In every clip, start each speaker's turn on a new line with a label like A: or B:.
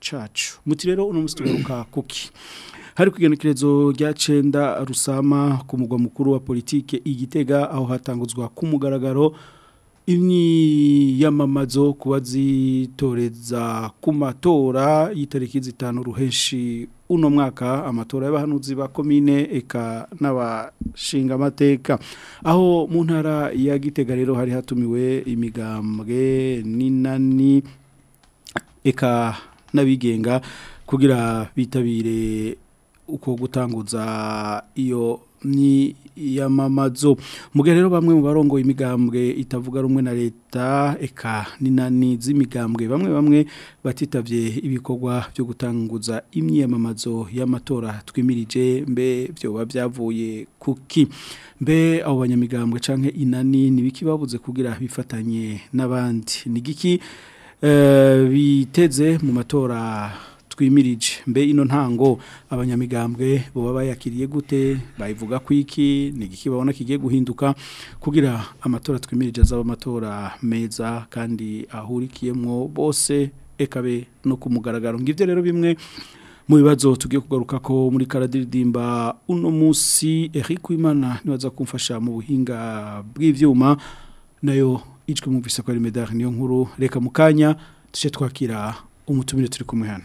A: cacu muti rero uno musi tugaruka kuki hari kugenekerezo rya cenda rusama ku mugwa mukuru wa politike igitega aho hatanguzwa ku mugaragaro imyiyamamazo kuba zitoreza ku matora y'itariki zitanu ruhenshi uno mwaka amatora y'abahanuzi ba komine eka n'abashinga amateka aho mu ntara ya gitega rero hari hatumiwe imigambwe n'inani eka n'abigenga kugira bitabire uko gutanguza iyo n'iyamamazo mu gihe rero bamwe mu barongoye imigambwe itavuga rumwe na leta eka n'inani z'imigambwe bamwe bamwe batitabye ibikorwa byo gutanguza imyiyamamazo y'amatora twimirije mbe byoba byavuye kuki mbe abo banyamigambwe canke inani nibiki babuze kugira bifatanye n'abandi nigiki giki eh, biteze mu matora twimirije mbe ino ntango abanyamigambwe bo bayakiriye gute bayivuga kwiki nigiki babona kigiye guhinduka kugira amatora twimirije azaba amatora meza kandi ahurikiyemo bose ekabe no kumugaragaro ngivyo rero bimwe mu bibazo tugiye kugaruka ko muri karadiridimba uno musi Eric Wimana niwaza kumfasha mu buhinga bw'ivyuma nayo ijwi mwumvise ko ari medali niyo nkuru reka mukanya tuje twakira umutumire turi kumwe hano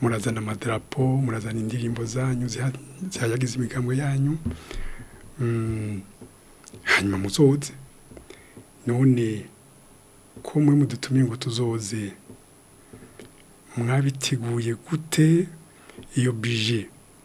B: murazana amadarapo murazana indirimbo zanyu zihayagiza imigambwe yanyu mm, hanyuma muzoze none ko mwe mudutumiye ngo tuzoze mwabiteguye gute iyo bije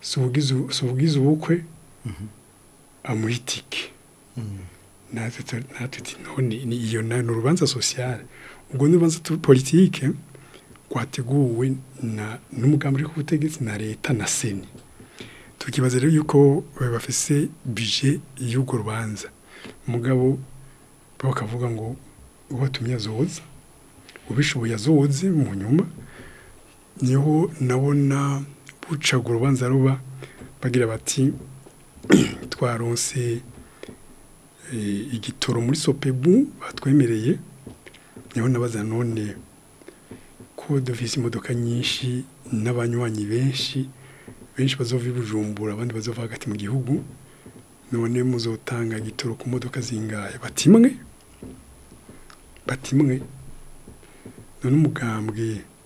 B: si ubugize ubukwe amuha itike none iyo ni urubanza sosiyale ubwo ni urubanza politike rwateguwe n'umugambi uri ku butegetsi na leta na seni tukibaza rero yuko bafise bije y'urwo rubanza umugabo bakavuga ngo ubatumye azoza ubishoboye azoze mu nyuma niho nabona buca urubanza ruba bagira bati twaronse eh, igitoro muri sopebu batwemereye niho nabaza none ko dufise imodoka nyinshi n'abanywanyi benshi benshi bazova i bujumbura abandi bazova hagati mu gihugu none muzotanga igitoro ku modoka zingahe batimwe batimwe none umugambwe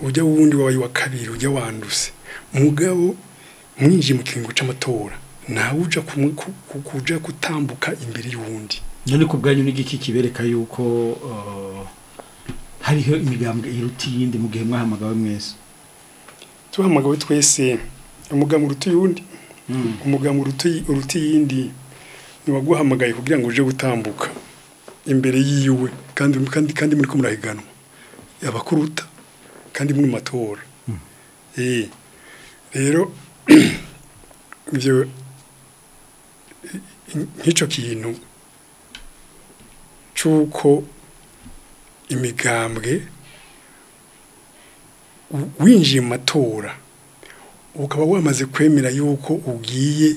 B: ujya wundi wabaye wa kabiri ujya wanduse mugabo mwinjiye mu kiringo cy'amatora nawe ujya kujya gutambuka imbere y'uwundi
A: none ku bwanyu n'igiki kibereka yuko uh, hariho imigambwe iruta iyindi mu gihe mwahamagawe mwese
B: tuhamagawe twese umugambwe uruta uyundi hmm. umugambwe uruta iyindi ni waguhamagaye kugira ngo uje gutambuka imbere yiwe kandi kandi kandi muri ko murahiganwa abakuruta kandi muri matora hmm. eh. rero ibyo nk'icyo kintu cy'uko imigambwe winjiye matora ukaba wamaze kwemera yuko ugiye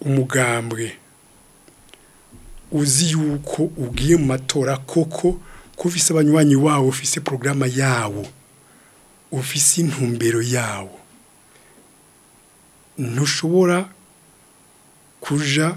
B: umugambwe uzi yuko ugiye mu matora koko ko ufise abanywanyi wawo ufise porogaramu yawo ufise intumbero yawo ntushobora kuja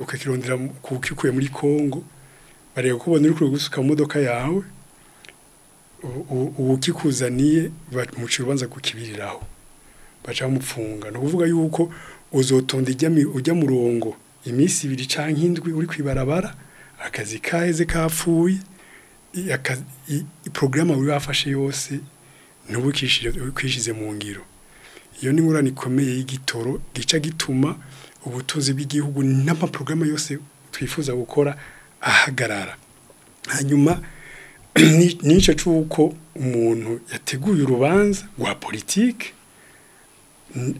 B: ukakirondera ukikuye muri congo bareba ko ubona uri gusuka modoka yawe uwukikuzaniye bamuca kukibiriraho baca bamufunga ni ukuvuga yuko uzotonda ujya mu rongo iminsi ibiri cyangwa indwi uri kwibarabara akazi kaheze kapfuye porogaramu wari wafashe yose ntubukishije mu ngiro iyo ni ingorane ikomeye y'igitoro gica gituma ubutunzi bw'igihugu n'amaporogaramu yose twifuza gukora ahagarara hanyuma n'icyo cy'uko umuntu yateguye urubanza rwa politiki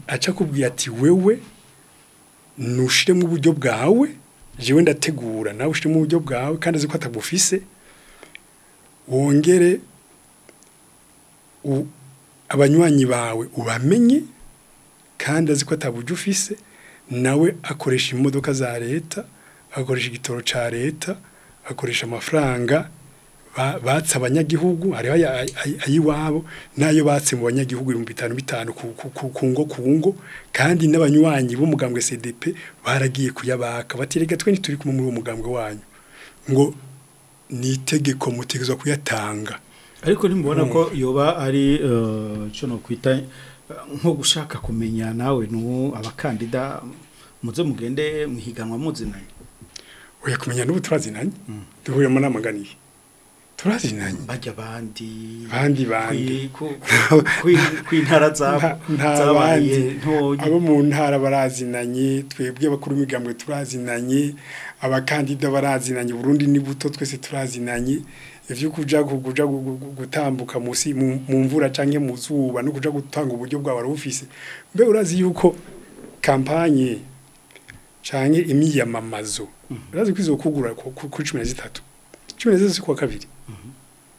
B: aca akubwiye ati wewe mu buryo bwawe jewe ndategura nawe mu buryo bwawe kandi azi ko atabufise wongere abanywanyi bawe ubamenye kandi azi ko ataburyo ufise nawe akoresha imodoka za leta akoresha igitoro cya leta akoresha amafaranga batse abanyagihugu hariho ayiwabo n'ayo batse mu banyagihugu ibihumbi bitanu bitanu ku ngo ku ngo kandi n'abanywanyi b'umugambwe CDP baragiye kuyabaka batirega twe ntituri kumwe muri uwo mugambwe wanyu ngo ni itegeko mutegezwa kuyatanga
A: ariko nimubona ko hmm. yoba ari uh, cyo no kwita uh, nko gushaka kumenya nawe n'ubu abakandida muze mugende muhiganwa muzinanye
B: oya kumenya n'ubu turazinanye hmm. duhuriyemo n'amaganiye turazinanye
A: bajya abandi
B: abandi bandi
A: kw'intara zabaye ntoya
B: abo mu ntara barazinanye twebwe bakuru imigambwe turazinanye abakandida barazinanye Burundi ni buto twese turazinanye ivyo kuja kuja gutambuka musi mu mvura canke mu zuba no kuja gutanga uburyo bwa wari barufise mbe urazi yuko kampanye canke imiyamamazo urazi kwizokugura ku zitatu cumi n'ebyiri z'ukwa kabiri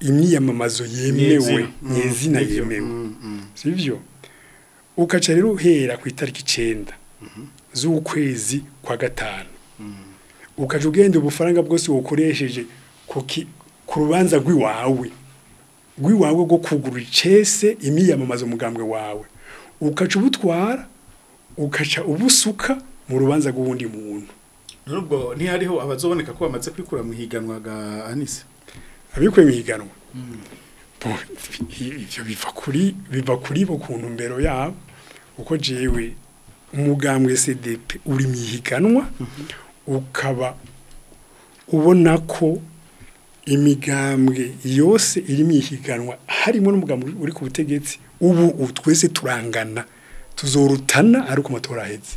B: imyiyamamazo yemewe nyezina mm. yemewe mm, sibyo ukaca rero uhera ku itariki icyenda mhm. z'ukwezi kwa gatanu ukajya ugende ubufaranga bwose wakoresheje ku rubanza rw'iwawe rw'iwawe rwo kugura icese imyiyamamaza umugambwe wawe ukaca ubutwara ukaca ubusuka mu rubanza rw'uwundi muntu
A: nubwo nti hariho abazoboneka ko bamaze kwikura mu higanwa ga anise
B: abikuye mu higanwa ibyo biva kuri bo ku ntumbero yabo uko jewe umugambwe cdp uri mu ukaba ubona ko imigambwe yose iri mu harimo n'umugambi uri ku butegetsi ubu twese turangana tuzorutana ariko amatora ahetse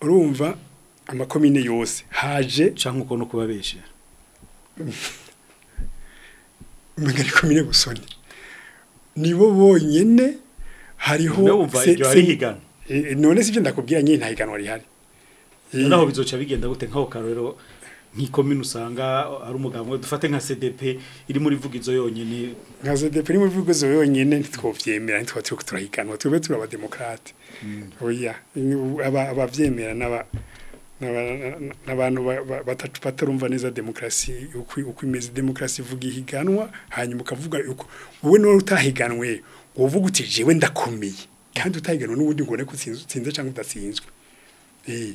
B: urumva amakomine yose haje
A: cyangwa ukuntu kubabeshya
B: mbega ni komine busoni nibo bonyine hariho eh, none si ndakubwira nyine nta rihari Eh.
A: naho bizoca bigenda gute nkaho karero nk'ikomine usanga ari umugambi dufate nka CDP iri muri vugizo yonyene
B: nka CDP iri muri vugizo yonyene ntitwovyemera ntitwa turi turahiganwa turi abademokrate hmm. oya abavyemera n'aba n'abantu batarumva neza demokrasi uko imeze demokrasi ivuga ihiganwa hanyuma ukavuga uko wowe niwe utahiganwe uvuga uti jewe ndakomeye kandi utahiganwa n'ubundi ngo ne kutsinze cyangwa udatsinzwe eh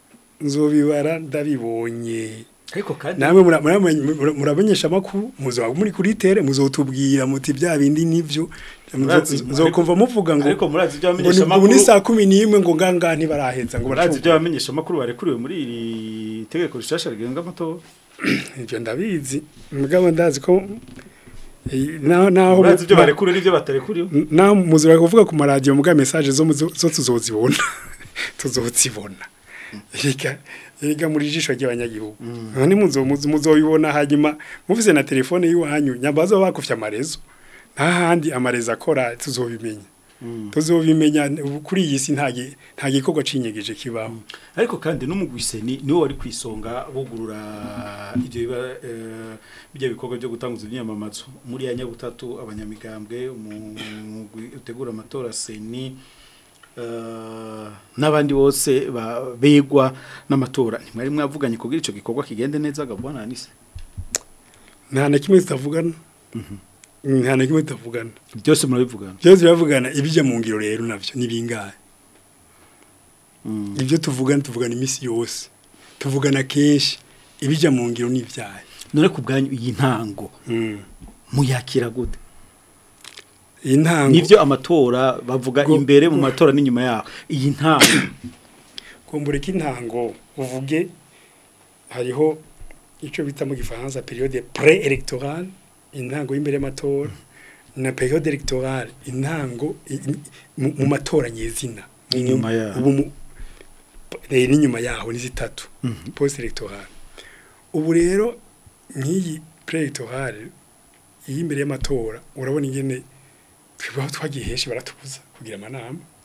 B: nzobibara ndabibonye
A: ariko kandi
B: namwe muramenyesha amakuru muzo muri kuri tere muzo tubwira muti bya bindi nivyo muzokumva muvuga ngo
A: ariko murazi
B: byo
A: bamenyesha
B: amakuru ni saa 11 ngo nganga ntibaraheza ngo
A: murazi byo bamenyesha amakuru barekuriwe muri iri tegeko rishasha rigenga amatora
B: ibyo ndabizi mugabo ndazi ko eh, naho
A: ibyo barekuriwe n'ibyo batarekuriwe
B: naho muzo kuvuga ku maradiyo mugabo message zo zo tuzozibona tuzozibona reka muri jisho ry'abanyagihugu nta muzoyibona hanyuma muvuze na telefone y'iwanyu nyambazo bakufye amarezo ntahandi amarezo akora tuzobimenya hmm. tuzobimenya kuri iyi si nta gikorwa cinyegeje kibaho hmm.
A: ariko kandi n'umugwise niwe wari kwisonga bugurura ibyo bijya eh, bikorwa byo gutanguza imyamamazo muri ya nyabutatu abanyamigambwe utegura amatora seni Eh, n'abandi bose begwa n'amatora ntimwari mwavuganye kugira icyo gikorwa kigende neza gahunda nise
B: nta na kimwe zitavugana mhm. nta na kimwe zitavugana
A: byose murabivugana
B: byose biravugana ibijya mu ngiro rero nabyo ni bingahe mm. ibyo tuvugana tuvugana iminsi yose tuvugana kenshi ibijya mu ngiro ni
A: none ku bwanyu iyi ntango mm. muyakira gute
B: intango
A: nivyo amatora bavuga imbere mu matora n'inyuma yaho iyi ntango
B: kumbura intango uvuge hariho icyo bita mu gifaransa periode pre-electorale intango y'imbere y'amatora na periode electorale intango mu matora nyezina
A: inyuma yaho
B: eh, rero inyuma yaho ni zitatu mhm. post electorale ubu rero nk'iyi pre-electorale iy'imbere y'amatora urabona ingene twebweho twagiye henshi baratubuza kugira amanama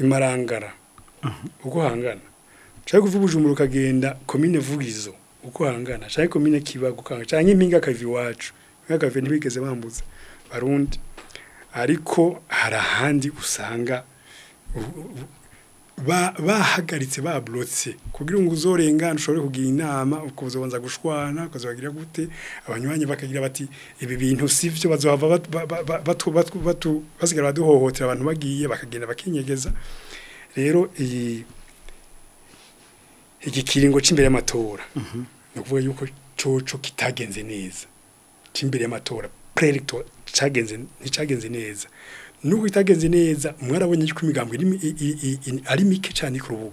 B: imarangara uko hangana cyangwa kuva ubujumbura ukagenda komine vugizo uko hangana cyangwa komine kibago ukahangana cyangwa impinga akava iwacu impinga akava ntibigeze bambuza barundi ariko hari ahandi usanga bahagaritse baburotse kugira ngo uzorengane ushobore kugira inama ukazobanza gushwana ukazobagira gute abanywanyi bakagira bati ibi bintu si byo bazohava basigara baduhohotera abantu bagiye bakagenda bakinyegeza rero iyi igikiringo cy'imbere y'amatora mhm. ni ukuvuga yuko cyoco kitagenze neza cy'imbere y'amatora prelector cyagenze nticagenze neza nubwo itagenze neza mwarabonye yuko imigambi ari mike cyane ku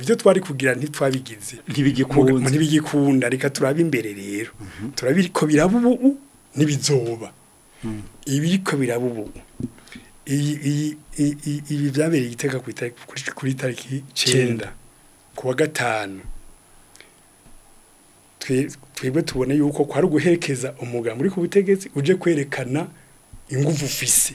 B: ibyo twari kugira ntitwabigize ntibigikunda ntibigikunda reka turabe imbere rero mm-hmm. turabiko biraba ubu nibizoba mm. ibiriko biraba ubu ibi byabereye igitega kuri tariki 9 ku gatanu twebwe tubone yuko kwari uguherekeza umugabo uri ku butegetsi uje kwerekana ingufu ufise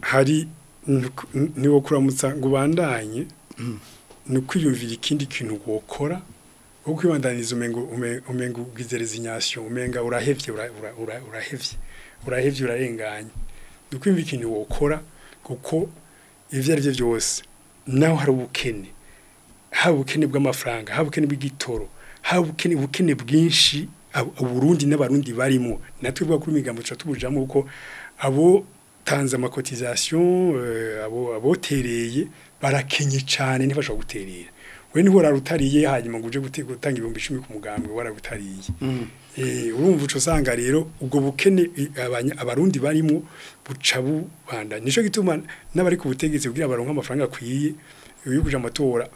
B: hari niwo kuramutsa ngo ubandanye hmm. ni ukwiyumvira ikindi kintu wokora wo kwibandaniza umenga ubwizereza inyashyo umenga urahevye urahevye urahevye urarenganye ni ikintu wokora kuko ibyo ari byo byose naho hari ubukene haba ubukene bw'amafaranga haba ubukene bw'igitoro haba ubukene bwinshi uburundi n'abarundi barimo natwe bwa kuri migambo tuca tubujamo uko abo tanze amakotizasiyo eh, abo abotereye barakenye cyane nifasha guterera we niho rarutariye hanyuma ngo uje gutanga ibihumbi icumi ku mugambwe wararutariye mm. eh, urumva uca usanga rero ubwo bukene abarundi barimo buca bubanda nicyo gituma n'abari ku butegetsi kugira baronke amafaranga akwiye iyo uje amatora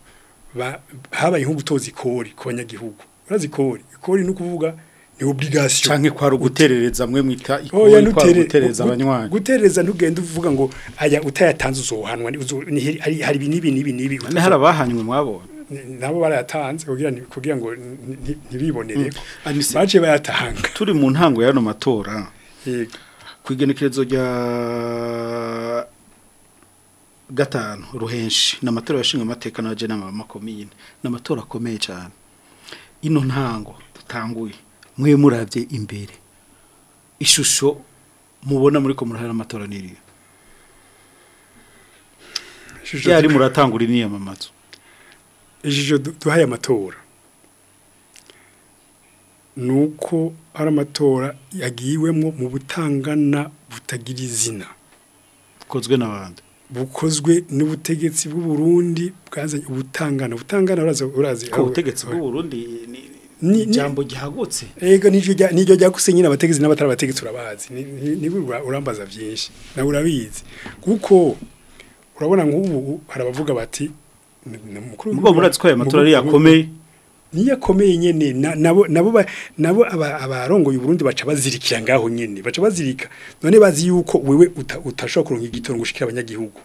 B: habaye nko gutoza ikori ku banyagihugu urazi ikori ikori ni ukuvuga ni obligation
A: canke kwa ruguterereza mwe mwita
B: oh,
A: ikori kwa
B: ruguterereza
A: abanywanyi
B: guterereza ntugende uvuga ngo aya utayatanze uzohanwa hari hari ibi nibi nibi nibi
A: hari abahanywe
B: mwabo nabo barayatanze kugira kugira ngo ntibibonere
A: mm.
B: baje bayatanga
A: turi mu ntango y'ano matora kwigenekerezo rya gatanu ruhenshi namatora amatora yashinga amateka n'abajyanama b'amakomine ni amatora akomeye cyane ino ntango dutanguye mwe murabye imbere ishusho mubona muri ko murahari amatora n'iriya
B: yari
A: muratangura iniyamamazo
B: ijisho duhaye amatora nuko uko ari amatora yagiwemo mu butangana butagira izina
A: bukozwe n'abandi
B: bukozwe n'ubutegetsi bw'uburundi bwazanye ubutangana ubutangana uraza
A: uraza ubutegetsi bw'uburundi ni ijambo gihagutse
B: yego niryo rya gusa nyine abategetsi n'abatari abategetsi urabazi niba urambaza byinshi na urabizi kuko urabona nk'ubu harabavuga bati
A: mukuru murazi ko aya matora yakomeye
B: niyo akomeye nyine nabo abarongoye uburundi baca bazirikira ngaho nyine baca bazirika none bazi yuko wewe utashobora kuronka igitoro ngo ushikire abanyagihugu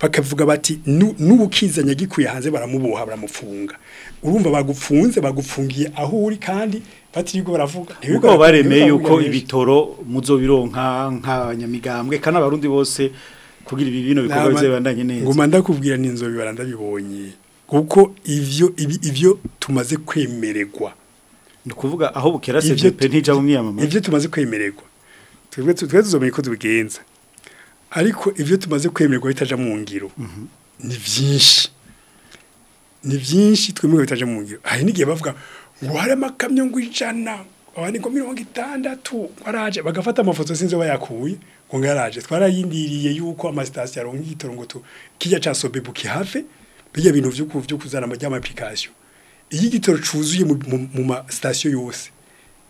B: bakavuga bati “ n’ubukiza nyagikwiye hanze baramuboha baramufunga urumva bagufunze bagufungiye aho uri kandi batirirwa baravuga ntibigo
A: baremeye yuko ibitoro muzo nk'abanyamigambwe kandi abarundi bose kugira ibi bino bikorwa bizabandanye neza
B: nguma ndakubwira n'inzo bibara ndabibonye kuko ivyo ivyo tumaze kwemererwa
A: ni ukuvuga aho bukera CDP ntijya mu myiyamamaza
B: ivyo tumaze kwemererwa twebwe twebwe tuzomenya ko tubigenza ariko ivyo tumaze kwemererwa bitaja mu ngiro mhm. ni byinshi ni byinshi twemererwa bitaja mu ngiro hari n'igihe bavuga ngo hari amakamyo ngo ijana abandi ngo mirongo itandatu bagafata amafoto sinzi bayakuye ngo ngaraje twarayindiriye yuko amasitasiyo aronka igitoro ngo kijya ca sobebu kihafe bijya bintu byo kuzana amajyama application iyo igitoro cuzuye mu ma station yose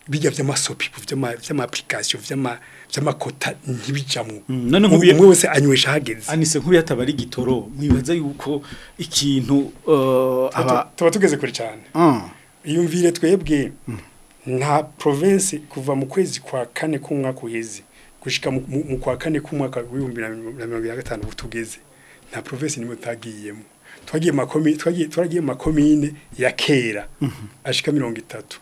B: bijya by'amasopi by'ama application by'ama by'amakota ntibijamwe
A: mm, none nkubiye
B: umwe wese anywesha hageze
A: anise nkubiye atabari gitoro mwibaza yuko ikintu uh, aba
B: tuba tugeze kure cyane iyumvire ah. twebwe mm. nta province kuva mu kwezi kwa kane k'umwaka uheze gushika mu kwa kane k'umwaka w'ibihumbi na mirongo itanu tugeze nta province nimwe twagiye mu makomine ya kera mhm. ashika mirongo itatu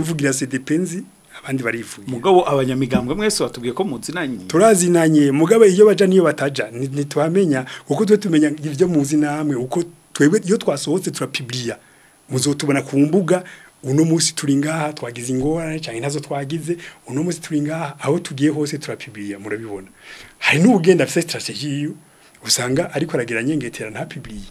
B: mvugira se abandi barivuye
A: mugabo abanyamigambwe mwese watubwiye ko muzinanye
B: turazinanye mugabo iyo baja niyo bataja ntitwamenya uko twe tumenya ibyo muzi uko twebwe iyo twasohotse turapibliya muzotubona ku mbuga uno munsi turi ngaha twagize ingorane cyane ntazo twagize uno munsi turi ngaha aho tugiye hose turapibliya murabibona hari n'ubugenda afite strategy usanga ariko
A: arageranye ngetera ntapibliye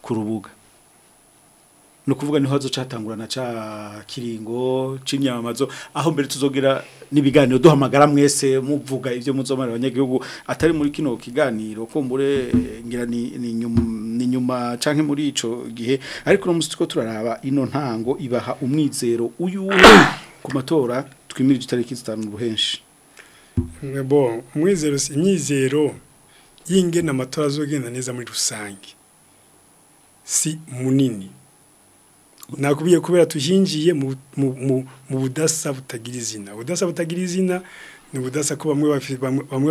A: ku ni ukuvuga niho hazo na ca kiringo c'inyamazo aho mbere tuzogera n'ibiganiro duhamagara mwese muvuga ivyo muzomara abanyagihugu atari muri kino kiganiro kumbure ngira ni ni nyuma, canke muri ico gihe ariko no musitiko turaraba ino ntango ibaha umwizero uyu ku matora twimiri itariki 5 ruhenshi
B: bon umwizero si imyizero yingena amatora azogenda neza muri rusange si munini nakubiye kubera tuhingiye mu budasa butagira izina ubudasa butagira izina ni ubudasa ko bamwe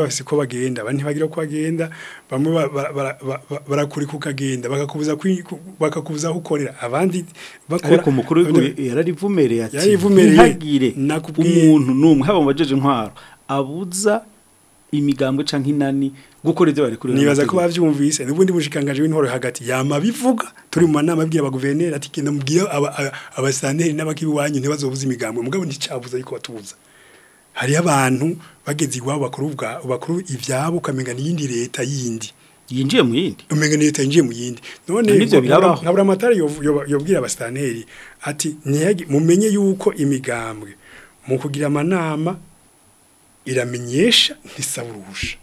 B: bafite ko bagenda abandi bagira ko bagenda bamwe barakurika ukagenda bakakubuza aho ukorera abandi bakora
A: ariko umukuru yararivumereye ati ntihagire umuntu n'umwe haba mu bajeje intwaro abuza imigambwe canke inani gukora ivyo barekuriwe
B: nibaza ko bavyumvise n'ubundi bushikangaje w'intoro hagati yama bivuga turi mu manama abwira abaguverineri ati genda mubwira abasanteri n'abakibiwanyu ntibazobuza imigambwe mugabo nticabuza ariko batubuza hari abantu bageze iwabo bakuru ubwa bakuru ivyabo ukamenya n'iyindi leta yindi
A: yinjiye mu yindi
B: umenga leta yinjiye mu yindi none nkabura amatara yobwira abasanteri ati mumenye yuko imigambwe mu kugira amanama iramenyesha ntisaba uruhusha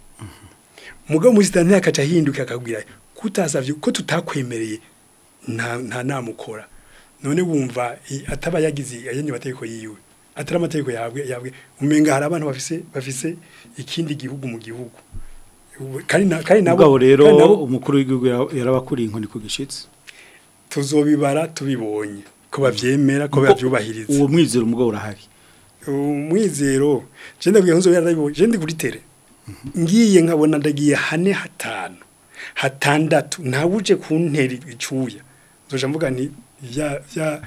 B: umugabo muzita ntiyakaca ahinduka akabwira kutasabye ko tutakwemereye nta namukora none wumva ataba yagize ayandi mategeko yiwe atari amategeko yabwe yabwe umenga hari abantu bafise bafise ikindi gihugu mu gihugu kandi nabo
A: rero umukuru w'igihugu yarabakuriye inkoni ku
B: tuzobibara tubibonye ko babyemera ko babyubahiriza
A: uwo mwizero umugabo urahari
B: umwizero jenda gihunzo yarabibonye jenda kuritere ngiye nkabona ndagiye hane hatanu hatandatu ntawuje kuntera icuya nzoja mvuga nti vya vya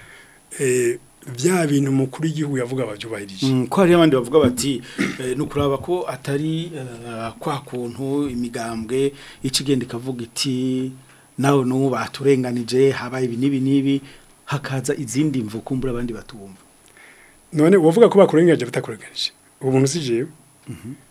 B: eh vya bintu mukuru igihugu yavuga abavyubahirije
A: mm, ko hari abandi bavuga bati eh, nukuraba ko atari uh, kwa kuntu imigambwe ikigenda kavuga iti nawe nubu baturenganije habaye ibi nibi nibi hakaza izindi mvukumbura abandi batumva
B: none uvuga ko bakurengeje batakurengeje ubu muntu jewe mhm.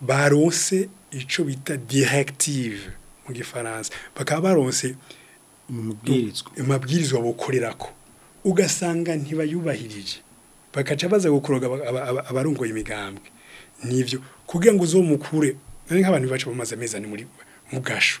B: baronse icyo bita directive mu gifaransa bakaba baronse amabwirizwa bukorera ko ugasanga ntibayubahirije bakaca baza gukoroga abarongoye imigambwe nibyo kugira ngo uzomukure nk'abantu bacu bamaze amezi ari muri mu gasho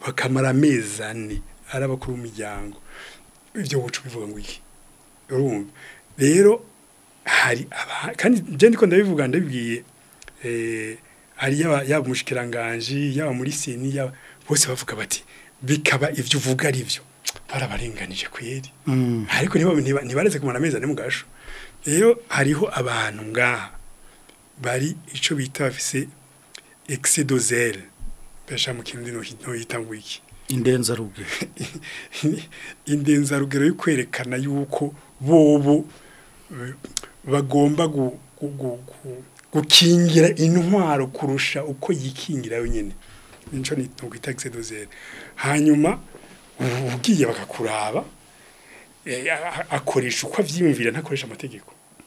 B: bakamara amezi ane ari abakuru b'imiryango ibyo bucu bivuga ngo iki urumva rero hari kandi njye ndiko ndabivuga ndabibwiye eh, hari yaba umushikiranganji yaba muri sini yaba bose bavuga bati bikaba ibyo uvuga ari byo barabarenganije kweri
A: mm.
B: ariko ntibareze kumara amezi ane mu gasho rero hariho abantu ngaha bari icyo bita bafise egisedozere mbese mu kintu no yita ngo iki
A: indenzarugero
B: indenzarugero yo kwerekana yuko bobo eh, bagomba gukingira intwaro kurusha uko yikingira nyine nico ni twita exedozere hanyuma ugiye bakakuraba eh, akoresha uko avyiyumvira ntakoresha amategeko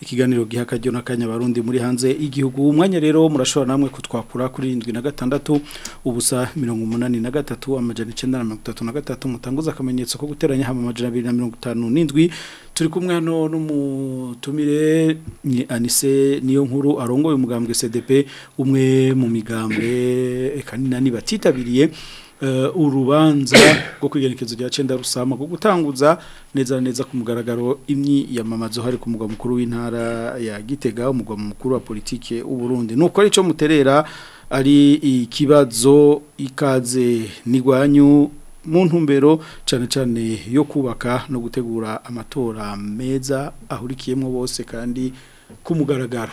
A: ikiganiro giha akajyo n'akanya barundi muri hanze igihugu umwanya rero murashobora namwe kutwakura kuri irindwi na gatandatu ubusa mirongo umunani na gatatu amajana icyenda na na gatatu mutanguza akamenyetso ko guteranya hamwe amajana abiri mirongo itanu n'indwi turi kumwe hano n'umutumire ni anise niyo nkuru arongoye umugambwe cdp umwe mu migambwe kanina batitabiriye eh, urubanza rwo kwigerekezo rya cyenda rusama rwo gutanguza neza neza ku mugaragaro imyiyamamazo hari ku mugwa mukuru w'intara ya gitega umugwa mukuru wa politiki Burundi nuko ari cyo muterera ari ikibazo ikaze n'igwanyu mu ntumbero cyane cyane yo kubaka no gutegura amatora meza ahurikiyemo bose kandi
C: kumugaragara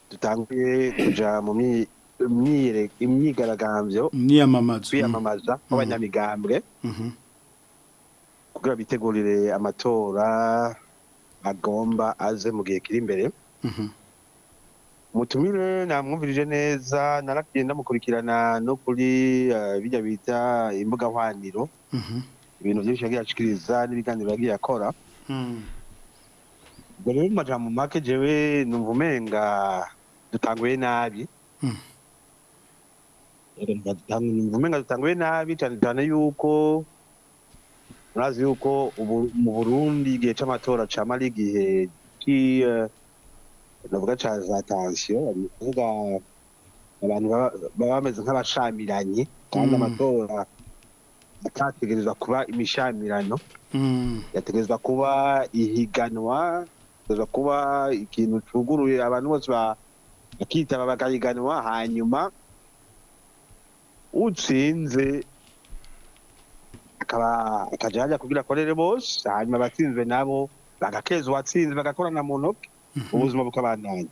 C: dutanguye kuja mu imyigaragambyo kwiyamamaza mm-hmm. kw'abanyamigambwe
A: mm-hmm.
C: kugira bitegurire amatora agomba aze mu gihe kiri imbere
A: mhm.
C: mutumire namwumvirije neza naragiye ndamukurikirana no kuri eh, bijya bita imbuga nkoraniro
A: mhm.
D: ibintu byinshi yagiye acikiriza n'ibiganiro yagiye akora ubwo mhm. rero mu make jewe numva umenga dutanguye nabi dutanguye nabi cyane cyane yuko murazi yuko ubu mu burundi igihe cyamatora cama ari igihe navuga ca za tansiyo kuvuga abantu baba bameze nk'abashamiranye kandi
A: mm.
D: amatora atategerezwa kuba imishamirano mm. yategerezwa kuba ihiganwa yategerezwa kuba ikintu cuguruye abantu bose bakitaba bakahiganwa hanyuma utsinze akaba akajya kugira akorere bose hanyuma abatsinzwe nabo bagakeza uwatsinze bagakorana mu ntoki mhm. ubuzima bukabandanya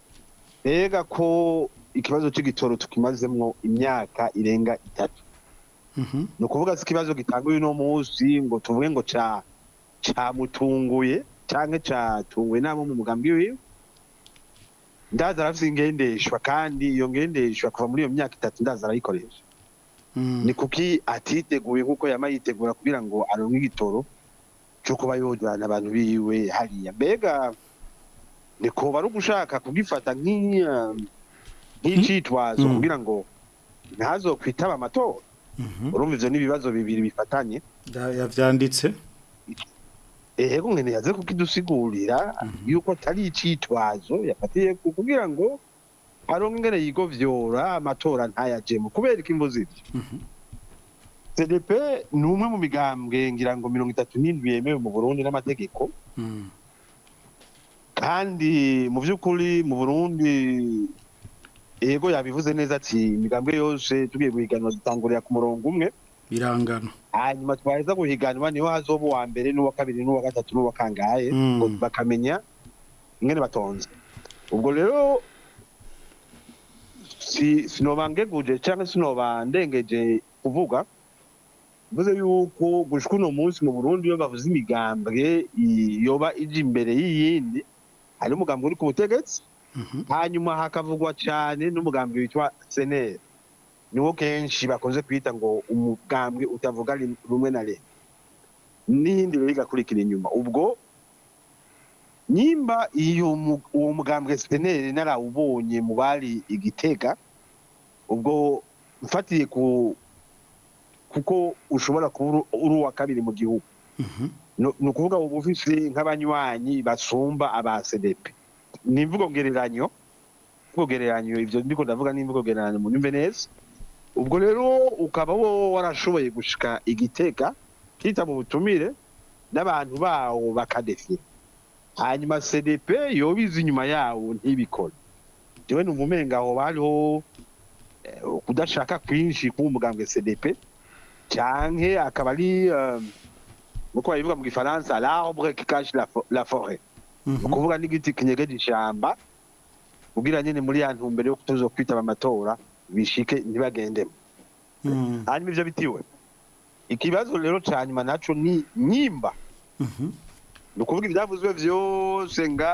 D: ko ikibazo cy'igitoro tukimazemo imyaka irenga itatu mhm. ni ukuvuga si ikibazo gitanguye uno munsi ngo tuvuge ngo cyamutunguye cyangwa cyatunguwe n'abo mu mugambi wiwe ndaza arafite ingendeshwa kandi iyo ngendeshwa kuva muri iyo myaka itatu ndaza arayikoresha hmm. ni kuki atiteguye nk'uko yama yitegura kugira ngo aronke igitoro cyo kuba yojyana abantu biwe hariya mbega nikoba ari ugushaka kugifata nk'icitwazo
A: mm-hmm.
D: kugira ngo ntazo kwitaba amatora mm-hmm. urumva n'ibibazo bibiri bifatanye
A: yabyanditse
D: ehego nkene yaze kukidusigurira mm-hmm. yuko atari icitwazo yafatiye kugira ngo aronge yigo yigovyora amatora ntayajemo kubera ikimbuzi ibyo pdp ni umwe mu migambwe ngira ngo mirongo itatu n'indwi yemewe mu burundi n'amategeko hmm. kandi mu by'ukuri mu burundi yego yabivuze neza ati imigambwe yose tugiye guhiganwa dutangurira ku murongo umwe
A: birangana
D: hanyuma twaheza guhiganwa niho hazoba uwa mbere n'uwa kabiri n'uwa gatatu n'uwa kangahe hmm. bakamenya mwene batonze ubwo rero sinobangeguje cyangwa sinobandengeje kuvuga mvuze yuko gushwa uno munsi mu burundi iyo bavuze imigambwe yoba ijya imbere y'iyindi hari umugambi uri ku butegetsi mhm. hanyuma hakavugwa cyane n'umugambi witwa seneri niwo kenshi bakunze kwita ngo umugambi utavuga rumwe na leta n'iyindi rero igakurikira inyuma ubwo nimba iyo uwo mugambwe seneri narawubonye mu bari igitega ubwo mfatiye ku kuko ushobora kuba uri uwa kabiri mu gihugu mhm. ni ukuvuga uba ufite nk'abanywanyi basumba aba sedepe ni imvugo ngereranyo ngereranyo ibyo ndiko ndavuga ni imvugo ngereranyo mu nyumve neza ubwo rero ukaba wo warashoboye gushika igiteka kita mu butumire n'abantu bawo bakadefira hanyuma sedepe yobiza inyuma yawo ntibikore jewe numva umenga aho bariho eh, kudashaka kwinshi kumugambwe sedepe canke akaba ari nk'uko babivuga mu gifaransa l'arbre qui cache la forêt mhm. mhm. ni ukuvuga n'igiti kinyegeje ishyamba ubwira nyine muri ya ntumbero yo kutuzo kwitaba amatora bishike ntibagendemo hanyuma ibyo bitiwe ikibazo rero cya nyuma nacyo ni nyimba ni ukuvuga ibyavuzwe byose nga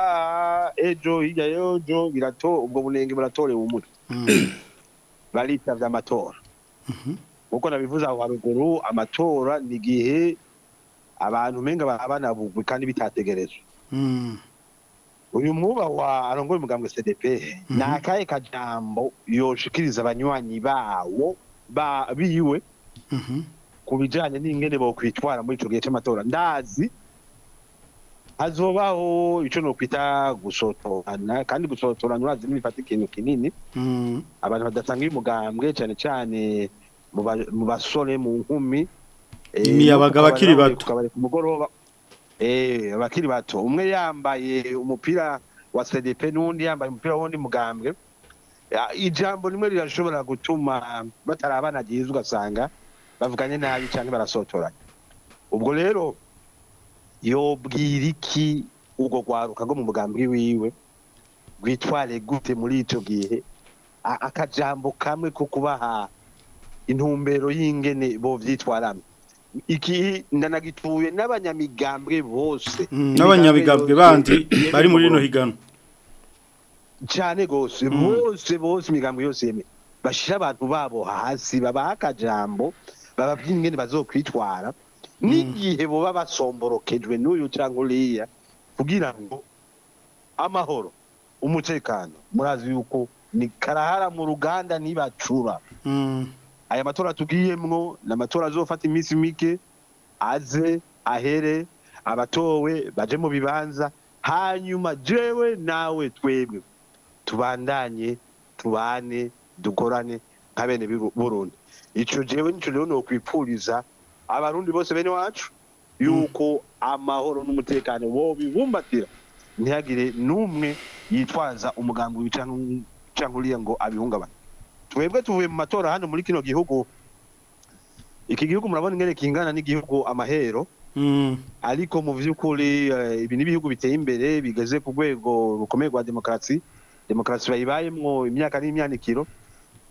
D: ejo hirya y'ejo birato ubwo bunenge buratorewe mhm. umutwe baritavye amatora nkuko nabivuze aho haruguru amatora ni igihe abantu menga babanabugwe kandi bitategerejwe hmm. uyu mwuba wa arongoye umugambwe cdp hmm. ni akahe kajambo yoshikiriza abanywanyi bawo biwe hmm. ku bijyanye n'ingene bokwitwara muri icyo gihe cy'amatora ndazi hazobaho icyo nokwita gusotorana kandi gusotorana urazi n'ibifata ikintu kinini abantu badatanga umugambwe cyane cyane mu basore eh, mu nkumi
A: imiyabaga abakiri bato
D: eh, abakiri bato umwe yambaye umupira wa cdp n'undi yambaye umupira w'undi mugambwe ijambo rimwe rirashobora gutuma batarabanagiriza ugasanga bavuganye nabi cyane barasotoranye ubwo rero yobwira iki ubwo rwaruka rwo mu mugambwe wiwe rwitware gute muri icyo gihe akajambo kamwe ko kubaha intumbero y'ingene bo vyitwaramye iki ndanagituye n'abanyamigambwe bose
A: mm, n'abanyamigambwe bandi bari muri rino higano
D: cyane gose mm. bose bose imigambwe yose yeme bashira abantu babo hasi babaha akajambo bababwira ingene bazokwitwara mm. n'igihe boba basomborokejwe n'uyu cyangwa uriya kugira ngo amahoro umutekano murazi yuko ni karahara mu ruganda ntibacura aya matora tugiyemwo ni amatora azofata iminsi mike aze ahere abatowe baje mu bibanza hanyuma jewe nawe twebwe tubandanye tubane dukorane nka bene Burundi ico jewe nico rero no kwipfuriza abarundi bose bene wacu hmm. yuko amahoro n'umutekano wo bibumbatira ntihagire n'umwe yitwaza umuganga w'icanka ngo abihungabanye twebwe tuvuye mu matora hano muri kino gihugu iki gihugu murabona ingene kingana n'igihugu amahero hmm. ariko mu by'ukuri eh, ibi n'ibihugu biteye imbere bigeze ku rwego rukomeye rwa demokarasi demokarasi bayibayemo imyaka n'imyanikiro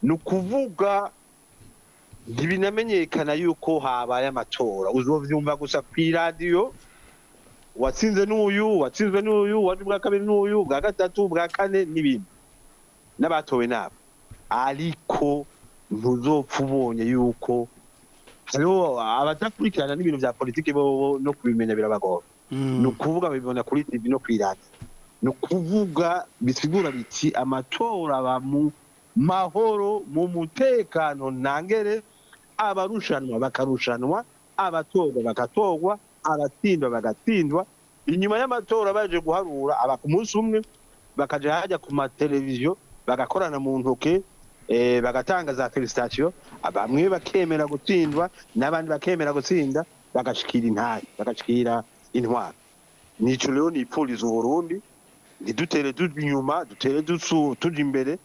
D: ni ukuvuga ntibinamenyekana yuko habaye amatora uzobyumva gusa ku iradiyo watsinze n'uyu watsinzwe n'uyu waje ubwa kabiri n'uyu ubwa gatatu ubwa kane n'ibindi n'abatowe nabo ariko ntuzopfa ubonye yuko hariho abadakurikirana n'ibintu bya politiki bo no kubimenya birabagora mm. ni ukuvuga babibona kuri tv no kwirata ni ukuvuga bisigura biti amatora aba mu mahoro mu mutekano ntangere abarushanwa bakarushanwa abatorwa bagatorwa abatsindwa bagatsindwa inyuma y'amatora baje guharura aba ku munsi umwe bakajya hajya ku mateleviziyo bagakorana mu ntoke Eh, bagatanga za felicitasiyo bamwe bakemera gutsindwa n'abandi bakemera gutsinda bagashikira intare bagashikira intwaro nico rero nipfuriza uburundi ntidutere tuja inyuma dutere tuja imbere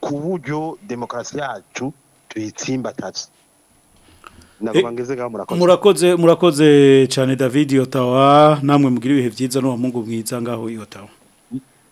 D: ku buryo demokarasi yacu tuyitsimbatase eh, murakoze
A: murakoze cyane david yotawa namwe mugira ibihe byiza n'uwamungu mwiza ngaho yotawa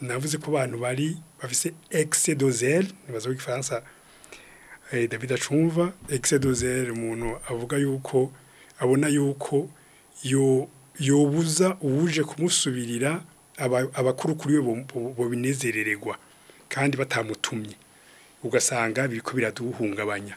B: navuze ko abantu bari bafite egisedozeri ntibaze ko igifaransa Eh, david acumva egisedozeri umuntu avuga yuko abona yuko yobuza uwuje kumusubirira abakuru kuri we bubinezerererwa kandi batamutumye ugasanga biriko biraduhungabanya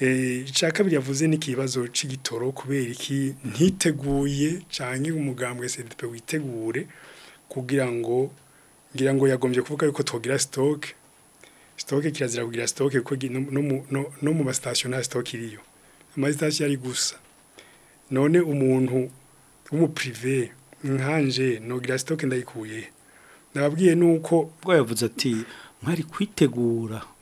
B: eh cyakabiri yavuze n'ikibazo c'igitoro kubera iki ntiteguye canke umugambwe SDP witegure kugira ngo ngira ngo yagombye kuvuga yuko togira stock sitoke kirazira kugira sitoke kuko no mu masitasiyo nta sitoke iriyo amasitasiyo ari gusa none umuntu w'umupirive nkanje ntugira sitoke ndayikuye ndababwiye nuko
A: ubwo yavuze ati mwari kwitegura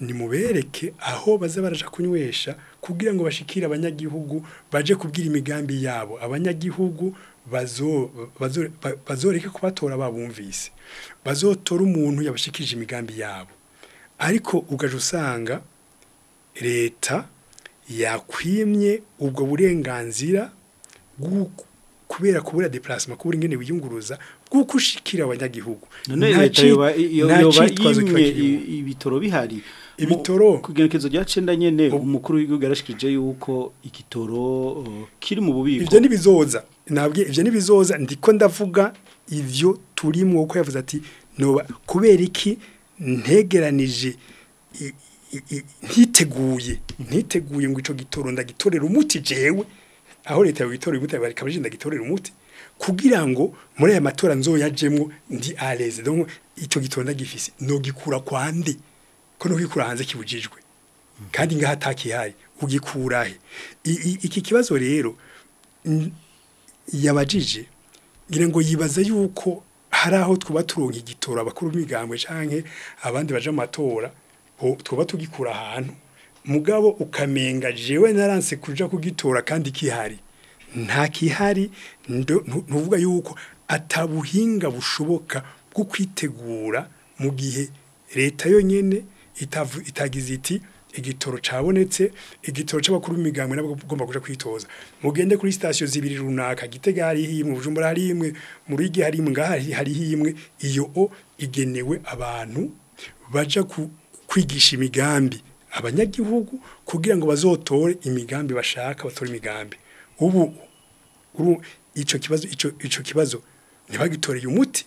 B: nimubereke aho baza baraja kunywesha kugira ngo bashikire abanyagihugu baje kubwira imigambi yabo abanyagihugu bazoreke kubatora babumvise bazotora umuntu yabashikije imigambi yabo ariko ugaje usanga leta yakwimye ubwo burenganzira kubera kubura deplacement kubura ingene wiyunguruza kuko ushikira abanyagihugu
A: none leta yoba yoba ibitoro bihari
B: ibitoro
A: kugenekezo rya nyene umukuru w'igihugu yuko igitoro oh, kiri mu bubiko
B: ivyo nibizoza nabwiye ivyo nibizoza ndiko ndavuga ivyo turimo uko yavuze ati noba kubera iki ntegeranije ntiteguye ntiteguye ngo ico gitoro ndagitorera umuti jewe aho leta witorera umuti bareka abajenda gitorera umuti kugira ngo muri aya matora nzo yajemwo ndi areze donc ico gitonda gifise no gikura kwande ko no gikura hanze kibujijwe kandi ngaha takihari ugikurahe iki kibazo rero yabajije ngira ngo yibaza yuko hari aho twuba turonka igitora abakuru b'imigambwe canke abandi baje amatora twuba tugikura ahantu mugabo ukamenga jewe naranse kuja kugitora kandi kihari nta kihari ntuvuga yuko atabuhinga bushoboka bwo kwitegura mu gihe leta yonyene itagize iti igitoro cabonetse igitoro c'abakuru b'imigambwe nabwo ugomba kuja kwitoza mugende kuri station zibiri runaka gitega hari himwe bujumbura hari imwe mu rigi hari imwe ngaha hari himwe iyo o igenewe abantu baja kwigisha imigambi abanyagihugu kugira ngo bazotore imigambi bashaka batore imigambi ubu icyo kibazo icyo kibazo ntibagitoreye umuti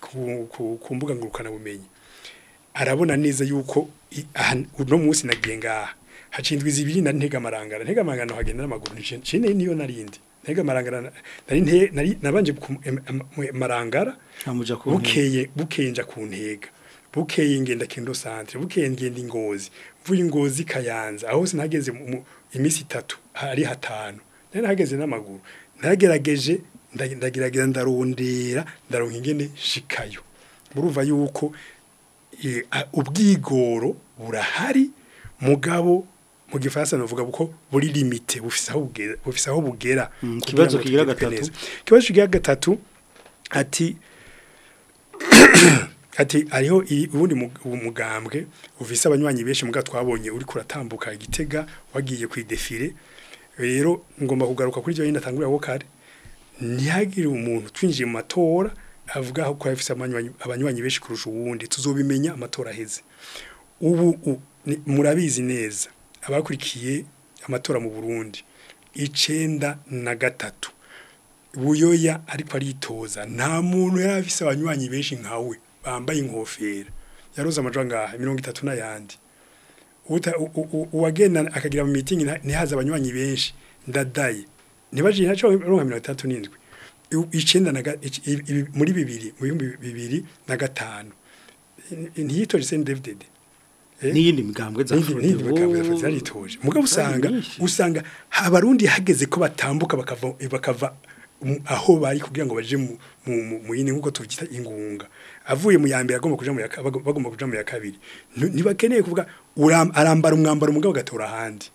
B: ku mbuga ngurukanabumenyi arabona neza yuko uno munsi nagiye ngaha hacindwa izibiri na ntega amarangara ntega amarangara hagenda n'amaguru ncine niyo narindi ntega amarangara nari nabanje ku marangara
A: ah,
B: bukeye bukeye nja ku ntega bukeye ngenda kendo centre bukeye ngenda ingozi mvuye ingozi kayanza aho sinageze iminsi itatu hari hatanu nari nahageze n'amaguru naragerageje ndagerageza ndarondera ndaronka ingene shikayo murumva yuko ubwigoro burahari mugabo mu gifaransa navuga ko buri limite bufise aho bugera
A: mm,
B: kibazo
A: kigira gatatu
B: ikibazo kigira gatatu ati ati hariho ubundi mugambwe uvise abanywanyi benshi muga twabonye uri kuratambuka igitega wagiye kwidefire rero ngomba kugaruka kuri ibyo nyine atangurira kare ntihagire umuntu twinjiye mu matora avuga ko afite abanywanyi benshi kurusha ubundi tuzobimenya amatora aheze ubu murabizi neza abakurikiye amatora mu burundi icenda na gatatu buyoya ariko aritoza nta muntu yari afise abanywanyi benshi nkawe bambaye inkofero yaroza amajwi ngaha mirongo itatu n'ayandi uwagendana akagira mu mitingi ntihaze abanywanyi benshi ndadaye ntibajije nacyo mirongo mirongo itandatu n'indwi icyenda muri bibiri mu bihumbi bibiri na gatanu ntiyitoje
A: senti devidede eh?
B: n'iyindi migambwe zaritoje mugabo usanga usanga abarundi hageze ko batambuka bakava mm, aho bari kugira ngo baje mu yindi nk'uko tubyita ingunga avuye mu yambere agomba kuja mu bagomba kuja mu yakabiri ntibakeneye kuvuga arambara umwambaro
A: umugabo gatora handi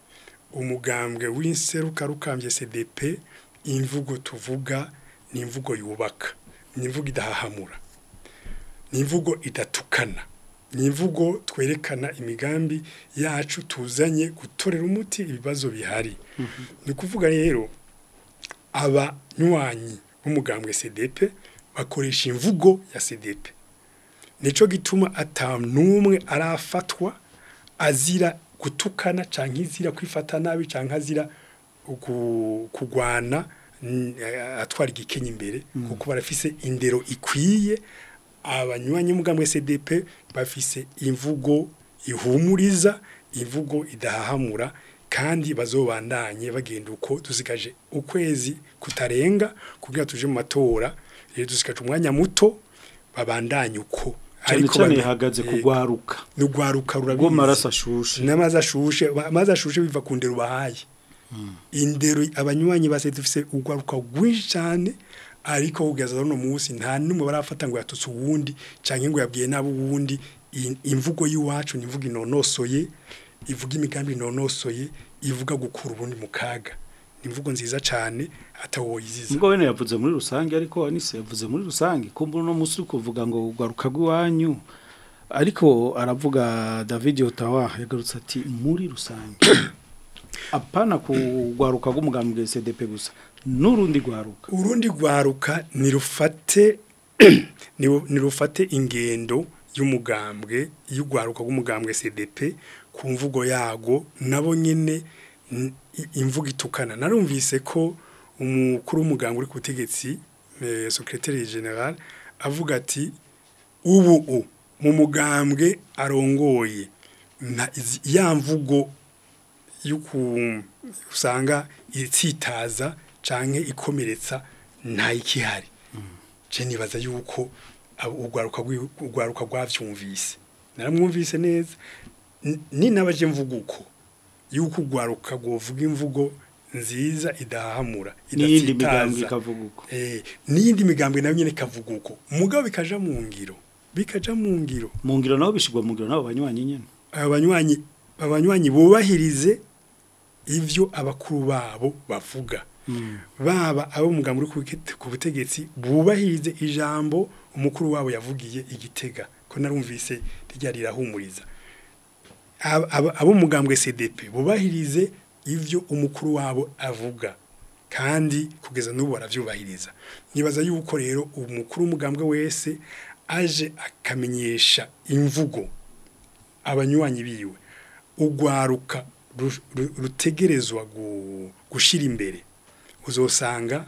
A: umugambwe
B: w'inseruka rukambye cdp imvugo tuvuga ni imvugo yubaka ni imvugo idahahamura ni imvugo idatukana ni imvugo twerekana imigambi yacu tuzanye gutorera umuti ibibazo bihari mm-hmm. ni ukuvuga rero abanywanyi b'umugambwe sedepe bakoresha imvugo ya sedepe nicyo gituma atanu n'umwe arafatwa azira gutukana cyangwa izira kwifata nabi cyangwa azira kugwana eh, atwara igikenye imbere mm. kuko barafise indero ikwiye abanywanyi b'umugambwe sedepe bafise imvugo ihumuriza imvugo idahahamura kandi bazobandanye bagenda uko dusigaje ukwezi kutarenga kugira tuje mu matora rero dusigaje umwanya muto babandanye uko ariko
A: banihagaze
B: eh,
A: kugwaruka
B: rugwaruka rurabizi
A: ngo maraso ashushe
B: n'amazi ashushe amazi ashushe biva ku bahaye hmm. indero abanywanyi base dufise ugwaruka gwinshi cyane ariko kugeza no munsi nta numwe barafata ngo yatutse uwundi canke ngo yabwiye nabo uwundi imvugo yiwacu ni imvugo inonosoye ivuga imigambi nonosoye ivuga gukura ubundi mu kaga imvugo nziza cyane atawoyiziza
A: ubwo wene yavuze muri rusange ariko anise yavuze muri rusange kumbura uno munsi kuvuga ngo ugaruka rw'iwanyu ariko aravuga david yotawa yagarutse ati muri rusange apana kugwaruka rw'umugambi wa cdp gusa n'urundi rwaruka
B: urundi rwaruka nirufate ntirufate ingendo y'umugambwe y'urwaruka rw'umugambwe cdp ku mvugo yago nabo nyine imvugo itukana narumvise ko umukuru w'umuganga uri kutegetsi butegetsi eh, secretary general avuga ati ubu u mu mugambwe arongoye ya mvugo usanga itsitaza cyangwa ikomeretsa ikihari mm. nibaza yuko urwaruka rwabyumvise naramwumvise neza ninabaje mvuga uko yuko ugwaruka govuga imvugo nziza idahahamura
A: n'iyindi migambwe ikavuga uko
B: eh, n'iyindi migambwe nayo nyine ikavuga uko mugabo bikaja mu ngiro bikaja mu ngiro
A: mu ngiro nabo bishigwa mu ngiro nabo banywanyi nyene
B: abanywanyi abanywanyi bubahirize ivyo abakuru babo bavuga hmm. baba abo mugambwe ku butegetsi bubahirize ijambo umukuru wabo yavugiye igitega ko narumvise rijya rirahumuriza ab'umugambwe cdp bubahirize ibyo umukuru wabo avuga kandi kugeza n'ubu barabyubahiriza nibaza yuko rero umukuru w'umugambwe wese aje akamenyesha imvugo abanywanyi biwe ugwaruka rutegerezwa gushira imbere uzosanga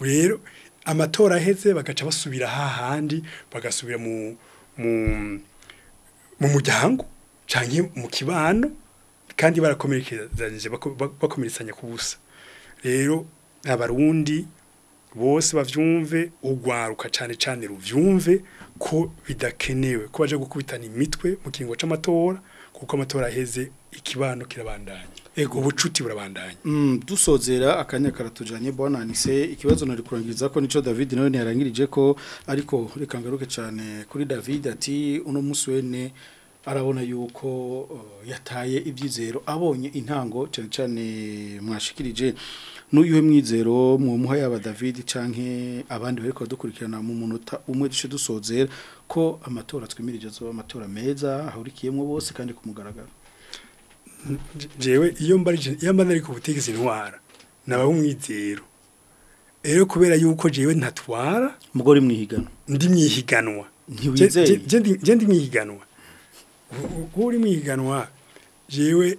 B: rero amatora aheze bagaca basubira hahandi bagasubira mu mu muryango cyangwa mu kibano kandi barakomerekezanyije bakomeretsanya ku busa rero abarundi bose bavyumve urwaruka cyane cyane ruvyumve ko bidakenewe ko baje gukubitana imitwe mu kingo c'amatora kuko amatora aheze ikibano kirabandanye ego ubucuti burabandanya
A: mm, dusozera akanya karatujanye bonanise ikibazo nari kurangiriza ko nico David nawe yarangirije ko ariko reka ngaruke cyane kuri David ati uno muswene arabona yuko uh, yataye ibyizero abonye intango cyane cyane mwashikirije n'uyuhe mwizero mwumuha yaba David canke abandi bariko dukurikirana mu munota umwe duce dusozera ko amatora twemirije zo amatora meza ahurikiyemo bose kandi kumugaragara
B: jewe iyo mbarije iyo mbana ariko butigeze intwara naba umwizero rero kubera yuko jewe ntatwara
A: mugore mwihiganwa
B: ndi mwihiganwa je ndi mwihiganwa uri mwihiganwa jewe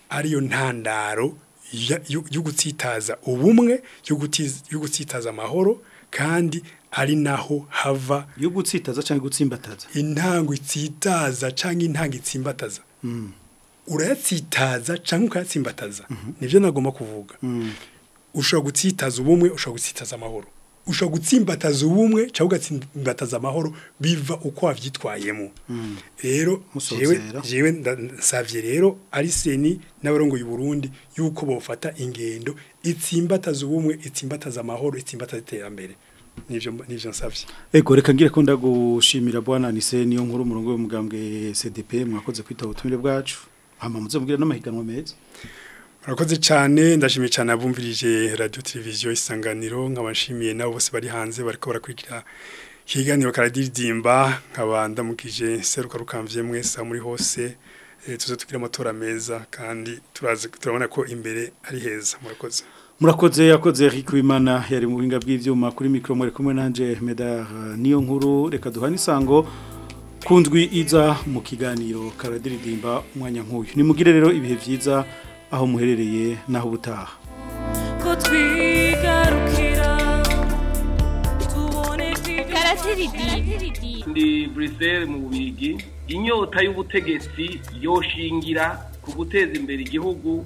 B: ariyo ntandaro yo gutsitaza ubumwe yo gutsitaza amahoro kandi ari naho hava
A: yo gutsitaza cyangwa gutsimbataza
B: intango itsitaza cyangwa intango itsimbataza mm. urayatsitaza cyangwa ukayatsimbataza mhm. nibyo nagomba kuvuga mm. ushobora gutsitaza ubumwe ushobora gutsitaza amahoro ushobora gutsimbataza ubumwe cyangwa ugatsimbataza amahoro biva uko wabyitwayemo
A: mm.
B: rero yewe nsabye rero ariseni n'abarongoye Burundi yuko bafata ingendo itsimbataza ubumwe itsimbataza amahoro itsimbataza iterambere nivyo nivyo nsavye
A: ego reka ngire ko ndagushimira bwana Nise niyo nkuru umurongo w'umugambwe CDP mwakoze kwita ubutumire bwacu hama muzabwira n'amahiganwa meza
B: murakoze cyane ndashimiye cyane abumvirije radio televiziyo isanganiro nkabashimiye nabo bose bari hanze bariko barakurikira kiganiro karadiridimba nkaba ndamukije seruka rukamvye mwese muri hose eh, tuzo tugira amatora meza kandi turabona ko imbere ari heza murakoze
A: murakoze yakoze Eric Wimana yari mu buhinga bw'ivyuma kuri mikro mwe kumwe nanje Meda niyo nkuru reka duhana isango Kundwi iza mu kiganiro karadiridimba umwanya nk'uyu ni mugire rero ibihe byiza aho muherereye n'aho ubutaha
E: ndi buruseli mu bigi inyota y'ubutegetsi yoshingira ku guteza imbere igihugu